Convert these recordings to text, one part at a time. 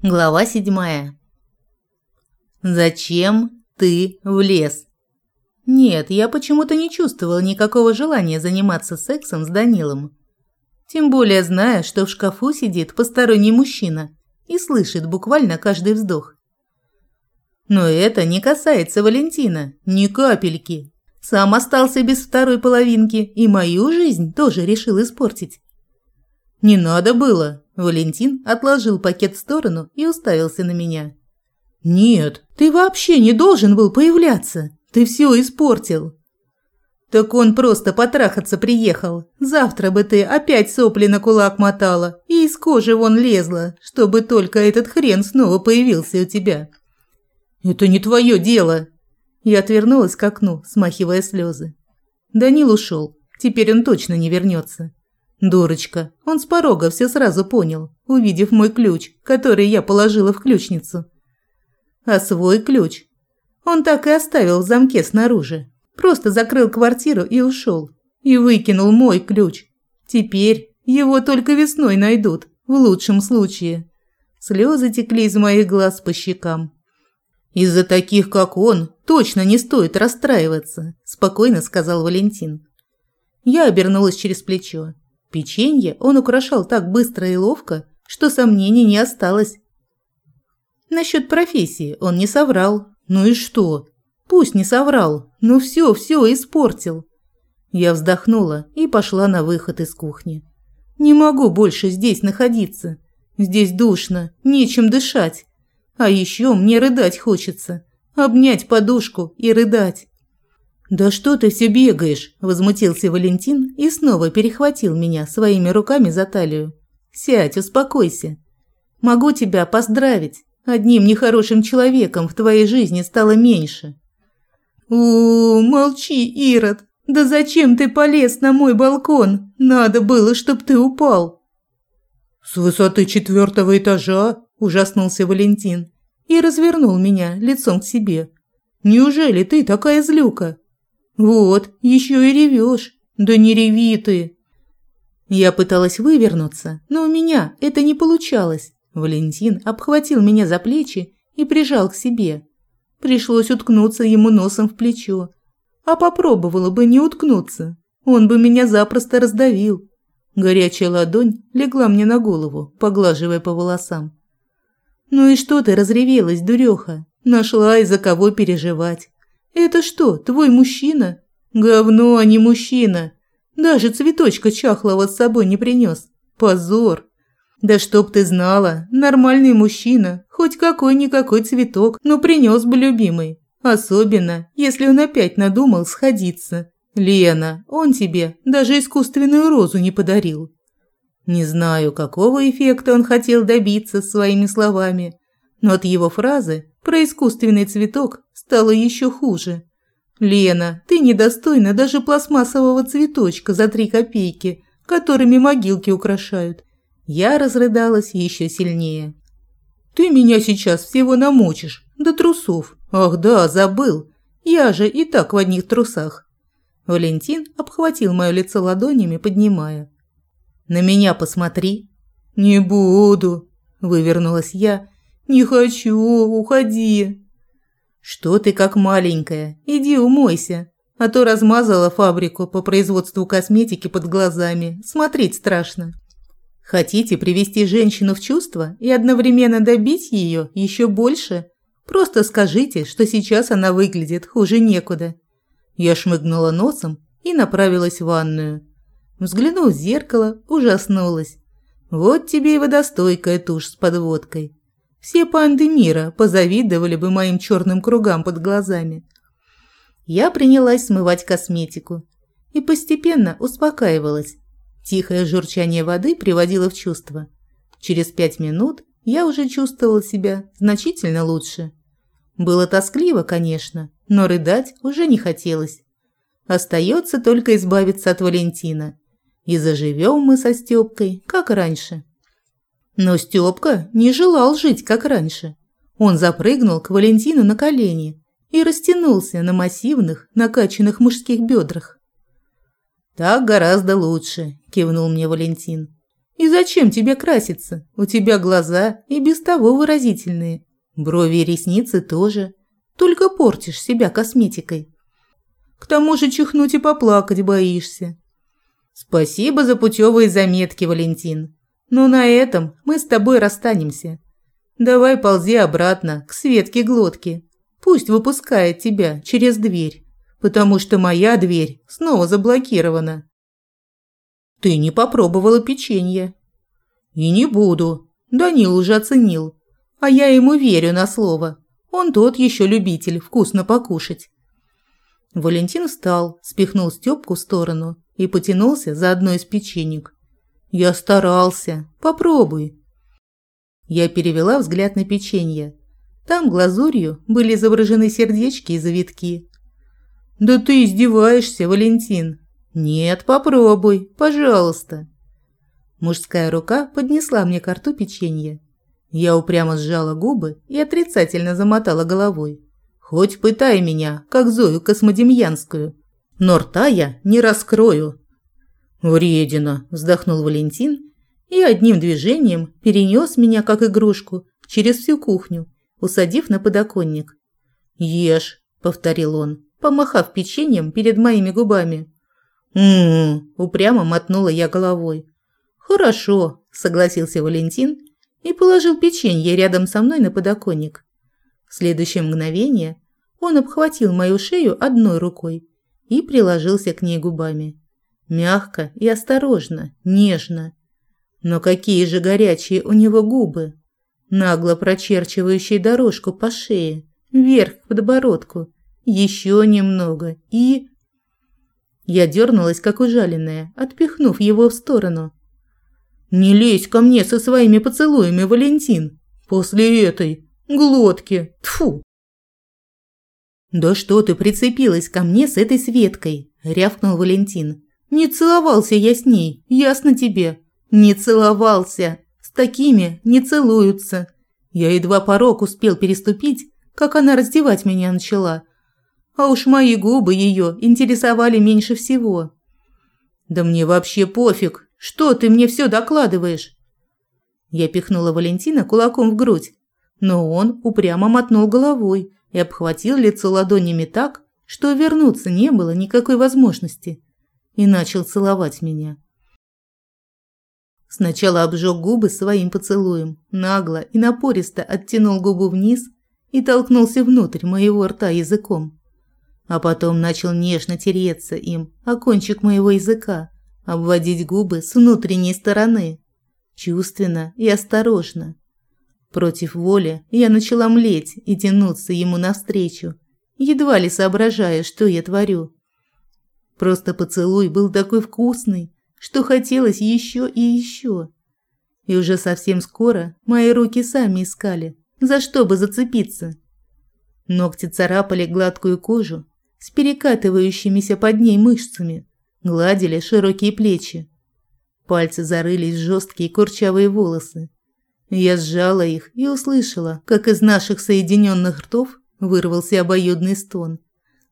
Глава седьмая. Зачем ты влез? Нет, я почему-то не чувствовал никакого желания заниматься сексом с Данилом. Тем более зная, что в шкафу сидит посторонний мужчина и слышит буквально каждый вздох. Но это не касается Валентина, ни капельки. Сам остался без второй половинки и мою жизнь тоже решил испортить. Не надо было, Валентин отложил пакет в сторону и уставился на меня. «Нет, ты вообще не должен был появляться. Ты все испортил». «Так он просто потрахаться приехал. Завтра бы ты опять сопли на кулак мотала и из кожи вон лезла, чтобы только этот хрен снова появился у тебя». «Это не твое дело». Я отвернулась к окну, смахивая слезы. Данил ушел. Теперь он точно не вернется. Дурочка, он с порога все сразу понял, увидев мой ключ, который я положила в ключницу. А свой ключ он так и оставил в замке снаружи. Просто закрыл квартиру и ушел. И выкинул мой ключ. Теперь его только весной найдут, в лучшем случае. Слезы текли из моих глаз по щекам. «Из-за таких, как он, точно не стоит расстраиваться», – спокойно сказал Валентин. Я обернулась через плечо. Печенье он украшал так быстро и ловко, что сомнений не осталось. Насчет профессии он не соврал. Ну и что? Пусть не соврал, но все, все испортил. Я вздохнула и пошла на выход из кухни. Не могу больше здесь находиться. Здесь душно, нечем дышать. А еще мне рыдать хочется. Обнять подушку и рыдать. «Да что ты все бегаешь?» – возмутился Валентин и снова перехватил меня своими руками за талию. «Сядь, успокойся. Могу тебя поздравить. Одним нехорошим человеком в твоей жизни стало меньше». «У, молчи, Ирод. Да зачем ты полез на мой балкон? Надо было, чтоб ты упал». «С высоты четвертого этажа?» – ужаснулся Валентин и развернул меня лицом к себе. «Неужели ты такая злюка?» «Вот, еще и ревешь. Да не реви ты!» Я пыталась вывернуться, но у меня это не получалось. Валентин обхватил меня за плечи и прижал к себе. Пришлось уткнуться ему носом в плечо. А попробовала бы не уткнуться. Он бы меня запросто раздавил. Горячая ладонь легла мне на голову, поглаживая по волосам. «Ну и что ты разревелась, дуреха? Нашла из-за кого переживать. «Это что, твой мужчина?» «Говно, а не мужчина. Даже цветочка чахлого с собой не принес. Позор!» «Да чтоб ты знала, нормальный мужчина, хоть какой-никакой цветок, но принес бы любимый. Особенно, если он опять надумал сходиться. Лена, он тебе даже искусственную розу не подарил». Не знаю, какого эффекта он хотел добиться своими словами, но от его фразы про искусственный цветок стало еще хуже. «Лена, ты недостойна даже пластмассового цветочка за три копейки, которыми могилки украшают». Я разрыдалась еще сильнее. «Ты меня сейчас всего намочишь, до трусов. Ах да, забыл. Я же и так в одних трусах». Валентин обхватил мое лицо ладонями, поднимая. «На меня посмотри». «Не буду», – вывернулась я «Не хочу, уходи!» «Что ты как маленькая? Иди умойся, а то размазала фабрику по производству косметики под глазами. Смотреть страшно». Хотите привести женщину в чувство и одновременно добить ее еще больше? Просто скажите, что сейчас она выглядит хуже некуда. Я шмыгнула носом и направилась в ванную. Взглянув в зеркало, ужаснулась. Вот тебе и водостойкая тушь с подводкой. Все панды мира позавидовали бы моим черным кругам под глазами. Я принялась смывать косметику и постепенно успокаивалась. Тихое журчание воды приводило в чувство. Через пять минут я уже чувствовала себя значительно лучше. Было тоскливо, конечно, но рыдать уже не хотелось. Остается только избавиться от Валентина. И заживем мы со Стёпкой, как раньше. Но Стёпка не желал жить, как раньше. Он запрыгнул к Валентину на колени и растянулся на массивных, накачанных мужских бедрах. «Так гораздо лучше», – кивнул мне Валентин. И зачем тебе краситься? У тебя глаза и без того выразительные. Брови и ресницы тоже. Только портишь себя косметикой. К тому же чихнуть и поплакать боишься. Спасибо за путевые заметки, Валентин. Но на этом мы с тобой расстанемся. Давай ползи обратно к Светке Глотке. Пусть выпускает тебя через дверь, потому что моя дверь снова заблокирована. Ты не попробовала печенье. И не буду. Данил уже оценил. А я ему верю на слово. Он тот еще любитель вкусно покушать. Валентин встал, спихнул Стёпку в сторону и потянулся за одной из печенек. «Я старался. Попробуй». Я перевела взгляд на печенье. Там глазурью были изображены сердечки и завитки. «Да ты издеваешься, Валентин!» «Нет, попробуй, пожалуйста». Мужская рука поднесла мне к рту печенье. Я упрямо сжала губы и отрицательно замотала головой. Хоть пытай меня, как Зою Космодемьянскую, но рта я не раскрою. Вредина, вздохнул Валентин и одним движением перенес меня, как игрушку, через всю кухню, усадив на подоконник. «Ешь», – повторил он, помахав печеньем перед моими губами. «М-м-м», упрямо мотнула я головой. «Хорошо», – согласился Валентин и положил печенье рядом со мной на подоконник. В следующее мгновение он обхватил мою шею одной рукой и приложился к ней губами. Мягко и осторожно, нежно. Но какие же горячие у него губы, нагло прочерчивающие дорожку по шее, вверх к подбородку. Еще немного и... Я дернулась, как ужаленная, отпихнув его в сторону. «Не лезь ко мне со своими поцелуями, Валентин! После этой глотки. Тфу. Да что ты прицепилась ко мне с этой Светкой? рявкнул Валентин. Не целовался я с ней, ясно тебе? Не целовался. С такими не целуются. Я едва порог успел переступить, как она раздевать меня начала. А уж мои губы ее интересовали меньше всего. Да мне вообще пофиг. Что ты мне все докладываешь? Я пихнула Валентина кулаком в грудь, но он упрямо мотнул головой и обхватил лицо ладонями так, что вернуться не было никакой возможности, и начал целовать меня. Сначала обжег губы своим поцелуем, нагло и напористо оттянул губу вниз и толкнулся внутрь моего рта языком. А потом начал нежно тереться им о кончик моего языка, обводить губы с внутренней стороны, чувственно и осторожно, Против воли я начала млеть и тянуться ему навстречу, едва ли соображая, что я творю. Просто поцелуй был такой вкусный, что хотелось еще и еще. И уже совсем скоро мои руки сами искали, за что бы зацепиться. Ногти царапали гладкую кожу с перекатывающимися под ней мышцами, гладили широкие плечи. Пальцы зарылись в жесткие курчавые волосы, я сжала их и услышала, как из наших соединенных ртов вырвался обоюдный стон.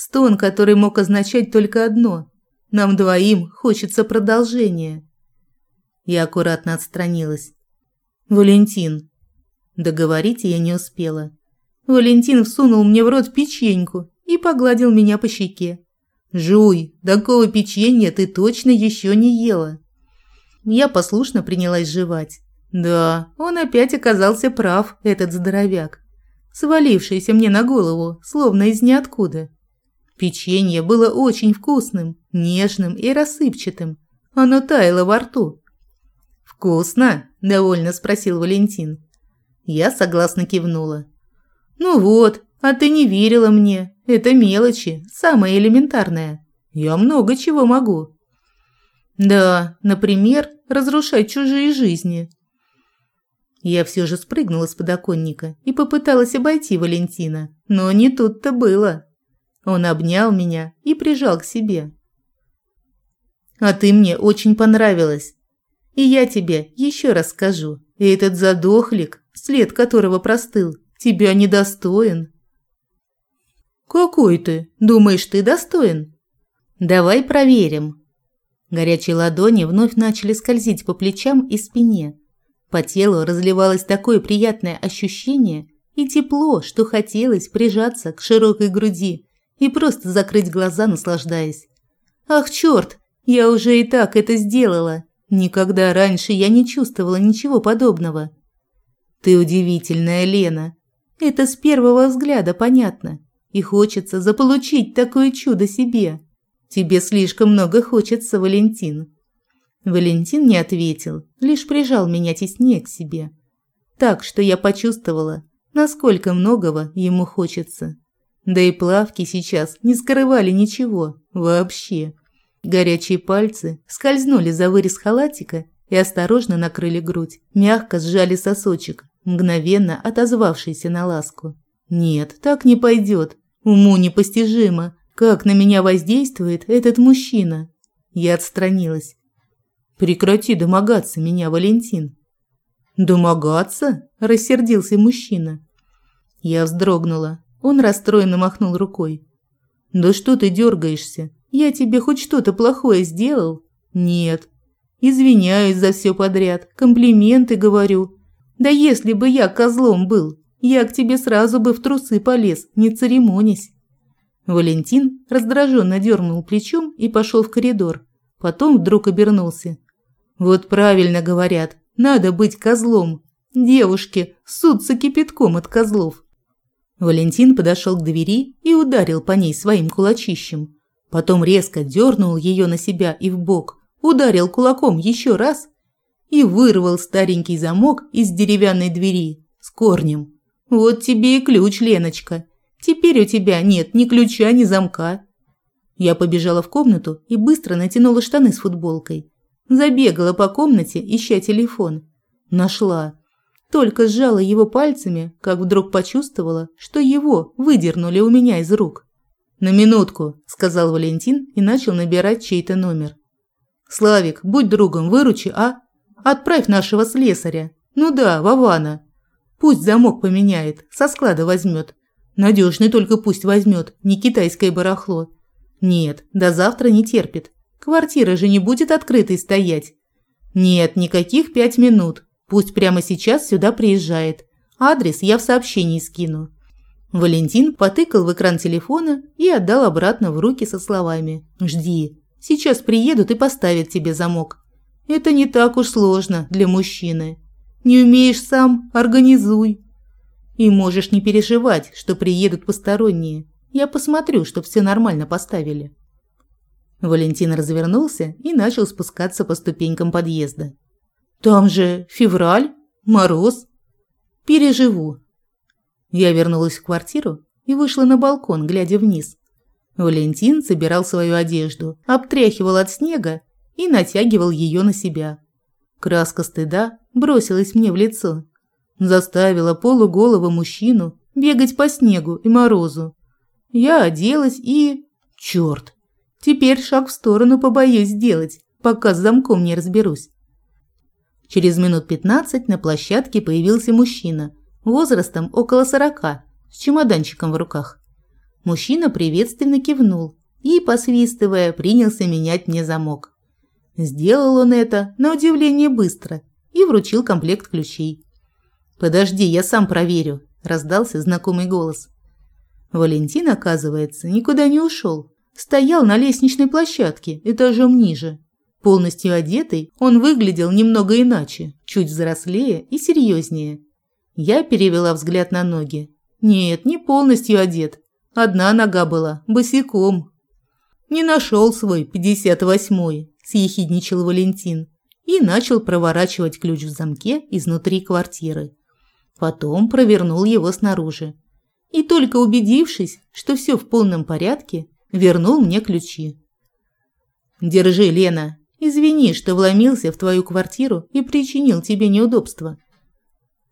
Стон, который мог означать только одно – нам двоим хочется продолжения. Я аккуратно отстранилась. «Валентин». Договорить я не успела. Валентин всунул мне в рот печеньку и погладил меня по щеке. «Жуй, такого печенья ты точно еще не ела». Я послушно принялась жевать. Да, он опять оказался прав, этот здоровяк, свалившийся мне на голову, словно из ниоткуда. Печенье было очень вкусным, нежным и рассыпчатым. Оно таяло во рту. «Вкусно?» – довольно спросил Валентин. Я согласно кивнула. «Ну вот, а ты не верила мне. Это мелочи, самое элементарное. Я много чего могу». «Да, например, разрушать чужие жизни», я все же спрыгнула с подоконника и попыталась обойти Валентина, но не тут-то было. Он обнял меня и прижал к себе. «А ты мне очень понравилась. И я тебе еще раз скажу, этот задохлик, след которого простыл, тебя недостоин». «Какой ты? Думаешь, ты достоин?» «Давай проверим». Горячие ладони вновь начали скользить по плечам и спине. По телу разливалось такое приятное ощущение и тепло, что хотелось прижаться к широкой груди и просто закрыть глаза, наслаждаясь. Ах, чёрт, я уже и так это сделала. Никогда раньше я не чувствовала ничего подобного. Ты удивительная, Лена. Это с первого взгляда понятно. И хочется заполучить такое чудо себе. Тебе слишком много хочется, Валентин. Валентин не ответил, лишь прижал меня теснее к себе. Так что я почувствовала, насколько многого ему хочется. Да и плавки сейчас не скрывали ничего, вообще. Горячие пальцы скользнули за вырез халатика и осторожно накрыли грудь, мягко сжали сосочек, мгновенно отозвавшийся на ласку. Нет, так не пойдет. Уму непостижимо, как на меня воздействует этот мужчина. Я отстранилась. Прекрати домогаться меня, Валентин. Домогаться? рассердился мужчина. Я вздрогнула. Он расстроенно махнул рукой. Да что ты дергаешься? Я тебе хоть что-то плохое сделал? Нет. Извиняюсь за все подряд, комплименты говорю. Да если бы я козлом был, я к тебе сразу бы в трусы полез, не церемонясь. Валентин раздраженно дернул плечом и пошел в коридор. Потом вдруг обернулся. Вот правильно говорят, надо быть козлом. Девушки ссутся кипятком от козлов. Валентин подошел к двери и ударил по ней своим кулачищем. Потом резко дернул ее на себя и в бок, ударил кулаком еще раз и вырвал старенький замок из деревянной двери с корнем. Вот тебе и ключ, Леночка. Теперь у тебя нет ни ключа, ни замка. Я побежала в комнату и быстро натянула штаны с футболкой. Забегала по комнате, ища телефон. Нашла. Только сжала его пальцами, как вдруг почувствовала, что его выдернули у меня из рук. «На минутку», – сказал Валентин и начал набирать чей-то номер. «Славик, будь другом, выручи, а? Отправь нашего слесаря. Ну да, Вована. Пусть замок поменяет, со склада возьмет. Надежный только пусть возьмет, не китайское барахло. Нет, до завтра не терпит. Квартира же не будет открытой стоять. Нет, никаких пять минут. Пусть прямо сейчас сюда приезжает. Адрес я в сообщении скину. Валентин потыкал в экран телефона и отдал обратно в руки со словами «Жди, сейчас приедут и поставят тебе замок». Это не так уж сложно для мужчины. Не умеешь сам – организуй. И можешь не переживать, что приедут посторонние. Я посмотрю, чтоб все нормально поставили. Валентин развернулся и начал спускаться по ступенькам подъезда. Там же февраль, мороз. Переживу, я вернулась в квартиру и вышла на балкон, глядя вниз. Валентин собирал свою одежду, обтряхивал от снега и натягивал ее на себя. Краска стыда бросилась мне в лицо. Заставила полуголого мужчину бегать по снегу и морозу. Я оделась и... Чёрт! Теперь шаг в сторону побоюсь сделать, пока с замком не разберусь. Через минут пятнадцать на площадке появился мужчина возрастом около сорока, с чемоданчиком в руках. Мужчина приветственно кивнул и, посвистывая, принялся менять мне замок. Сделал он это, на удивление, быстро и вручил комплект ключей. «Подожди, я сам проверю», – раздался знакомый голос. Валентин, оказывается, никуда не ушел. Стоял на лестничной площадке, этажом ниже. Полностью одетый, он выглядел немного иначе, чуть взрослее и серьезнее. Я перевела взгляд на ноги. Нет, не полностью одет. Одна нога была, босиком. Не нашел свой пятьдесят восьмой, съехидничал Валентин и начал проворачивать ключ в замке изнутри квартиры. Потом провернул его снаружи. И только убедившись, что все в полном порядке, вернул мне ключи. «Держи, Лена. Извини, что вломился в твою квартиру и причинил тебе неудобства.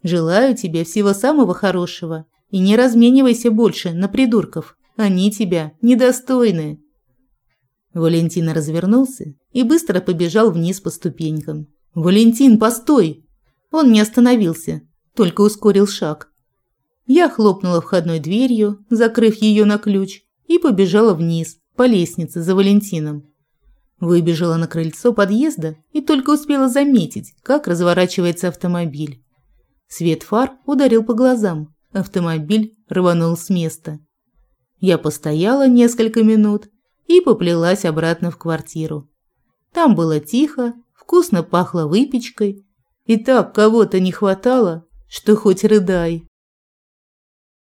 Желаю тебе всего самого хорошего и не разменивайся больше на придурков. Они тебя недостойны. Валентин развернулся и быстро побежал вниз по ступенькам. Валентин, постой! Он не остановился, только ускорил шаг. Я хлопнула входной дверью, закрыв ее на ключ, и побежала вниз по лестнице за Валентином. Выбежала на крыльцо подъезда и только успела заметить, как разворачивается автомобиль. Свет фар ударил по глазам. Автомобиль рванул с места. Я постояла несколько минут и поплелась обратно в квартиру. Там было тихо, вкусно пахло выпечкой, и так кого-то не хватало, что хоть рыдай.